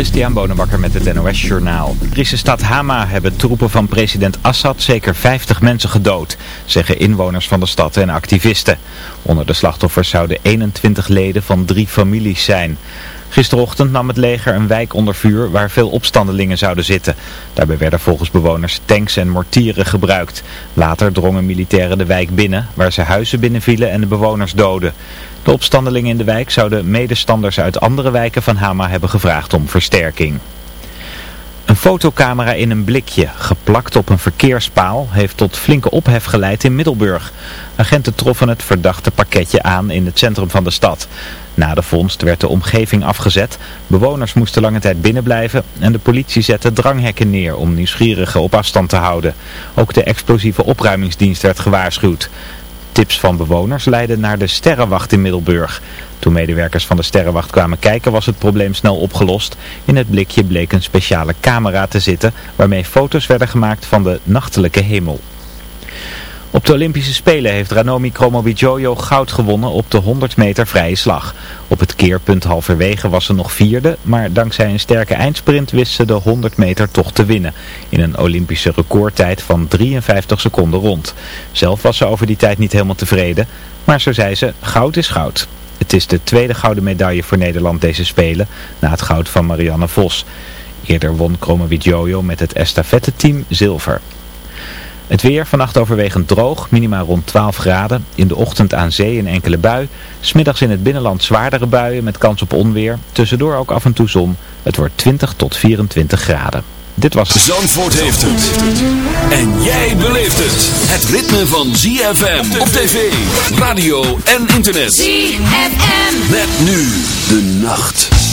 Christian Bonenbakker met het NOS Journaal. De stad Hama hebben troepen van president Assad zeker 50 mensen gedood, zeggen inwoners van de stad en activisten. Onder de slachtoffers zouden 21 leden van drie families zijn. Gisterochtend nam het leger een wijk onder vuur waar veel opstandelingen zouden zitten. Daarbij werden volgens bewoners tanks en mortieren gebruikt. Later drongen militairen de wijk binnen, waar ze huizen binnenvielen en de bewoners doden. De opstandelingen in de wijk zouden medestanders uit andere wijken van Hama hebben gevraagd om versterking. Een fotocamera in een blikje, geplakt op een verkeerspaal, heeft tot flinke ophef geleid in Middelburg. Agenten troffen het verdachte pakketje aan in het centrum van de stad. Na de vondst werd de omgeving afgezet, bewoners moesten lange tijd binnenblijven en de politie zette dranghekken neer om nieuwsgierigen op afstand te houden. Ook de explosieve opruimingsdienst werd gewaarschuwd. Tips van bewoners leidden naar de Sterrenwacht in Middelburg. Toen medewerkers van de Sterrenwacht kwamen kijken was het probleem snel opgelost. In het blikje bleek een speciale camera te zitten waarmee foto's werden gemaakt van de nachtelijke hemel. Op de Olympische Spelen heeft Ranomi Kromowidjojo goud gewonnen op de 100 meter vrije slag. Op het keerpunt halverwege was ze nog vierde, maar dankzij een sterke eindsprint wist ze de 100 meter toch te winnen. In een Olympische recordtijd van 53 seconden rond. Zelf was ze over die tijd niet helemaal tevreden, maar zo zei ze, goud is goud. Het is de tweede gouden medaille voor Nederland deze Spelen, na het goud van Marianne Vos. Eerder won Kromowidjojo met het estafette-team zilver. Het weer vannacht overwegend droog, minimaal rond 12 graden. In de ochtend aan zee een enkele bui. Smiddags in het binnenland zwaardere buien met kans op onweer. Tussendoor ook af en toe zon. Het wordt 20 tot 24 graden. Dit was het. Zandvoort heeft het. En jij beleeft het. Het ritme van ZFM op tv, radio en internet. ZFM. Met nu de nacht.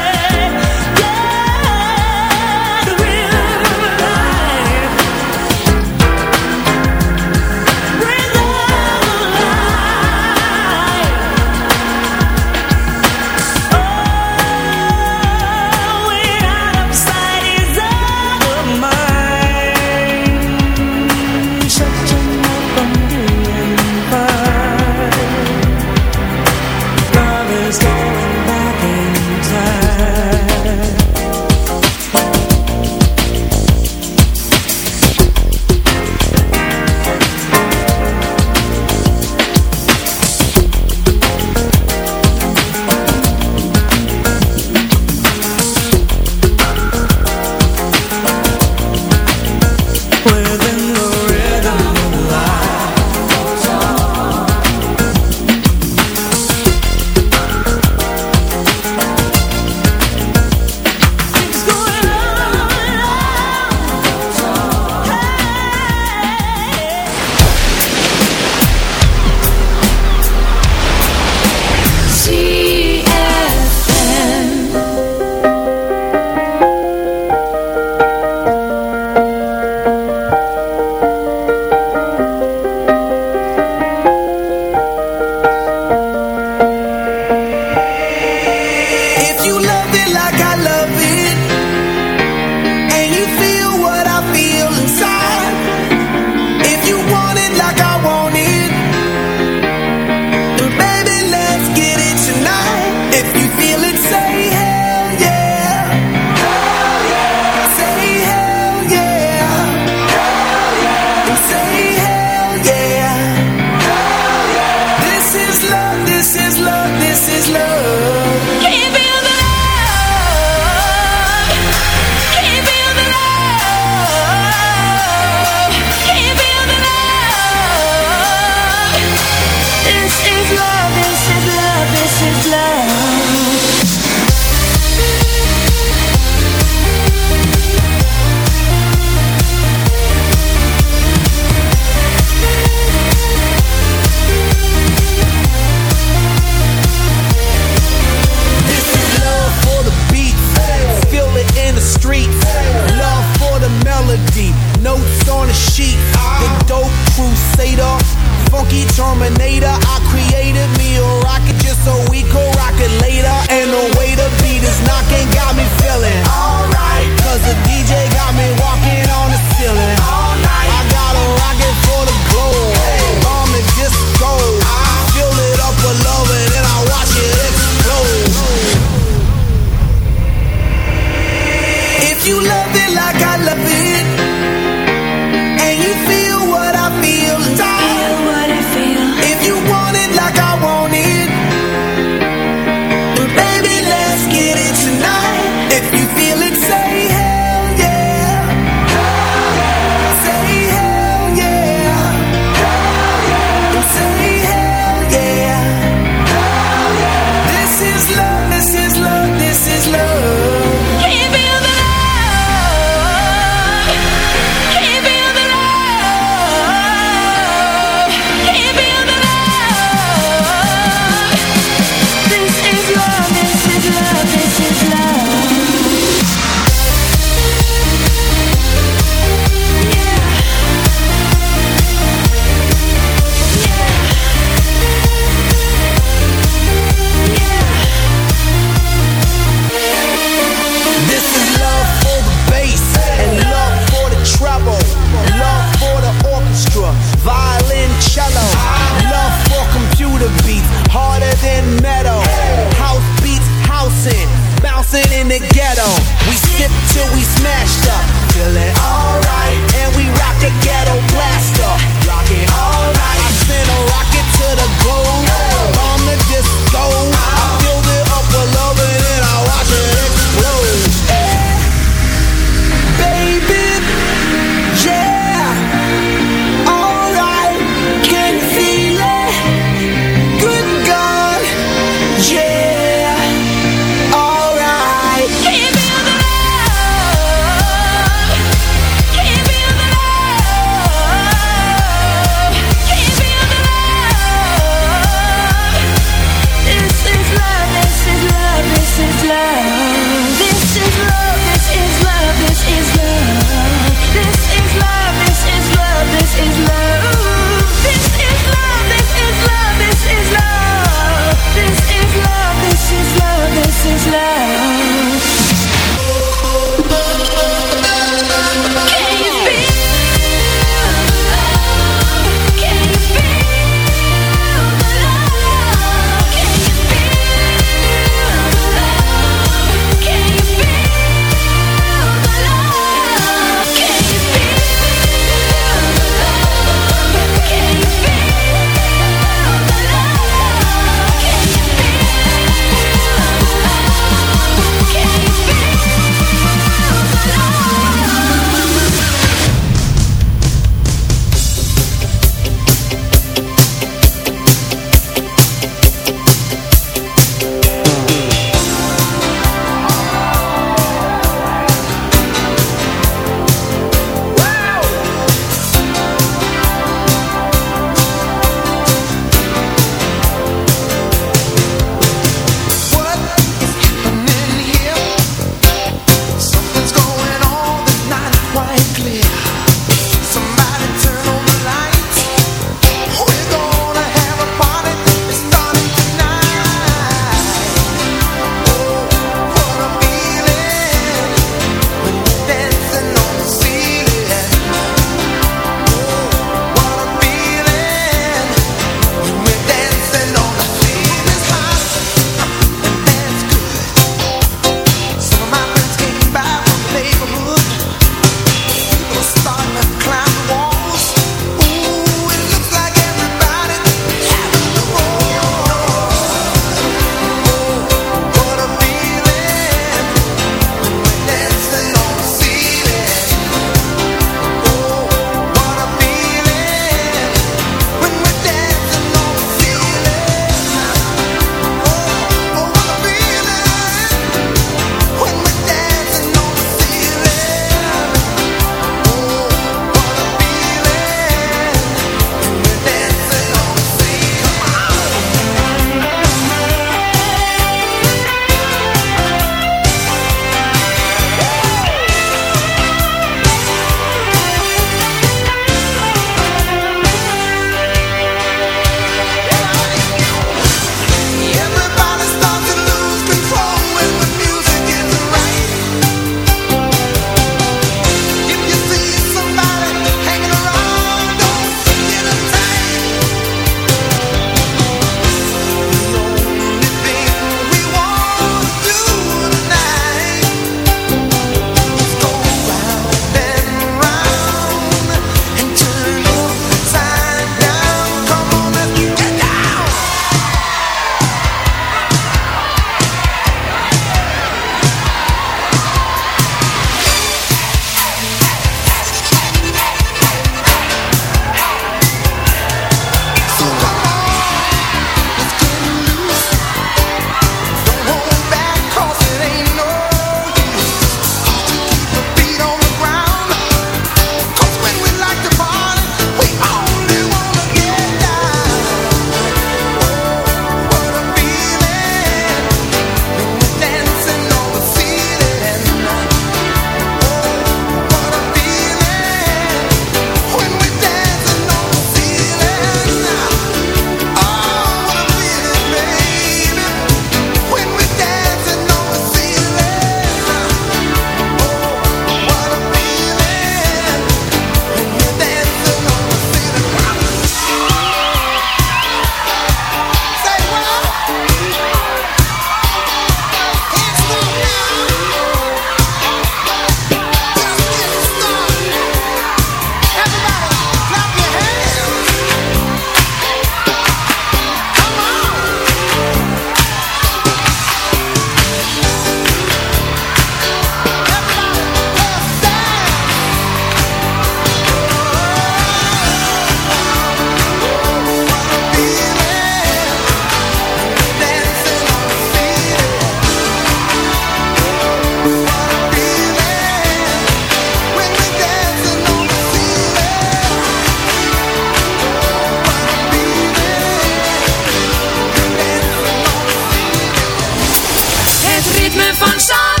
von Schaden.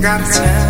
ZFM.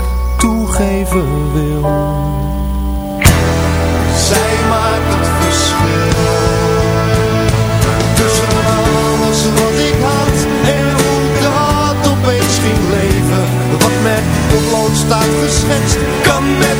wil. Zij maakt het verschil. Tussen alles wat ik had en hoe dat opeens ging leven. Wat met potlood staat geschetst, kan met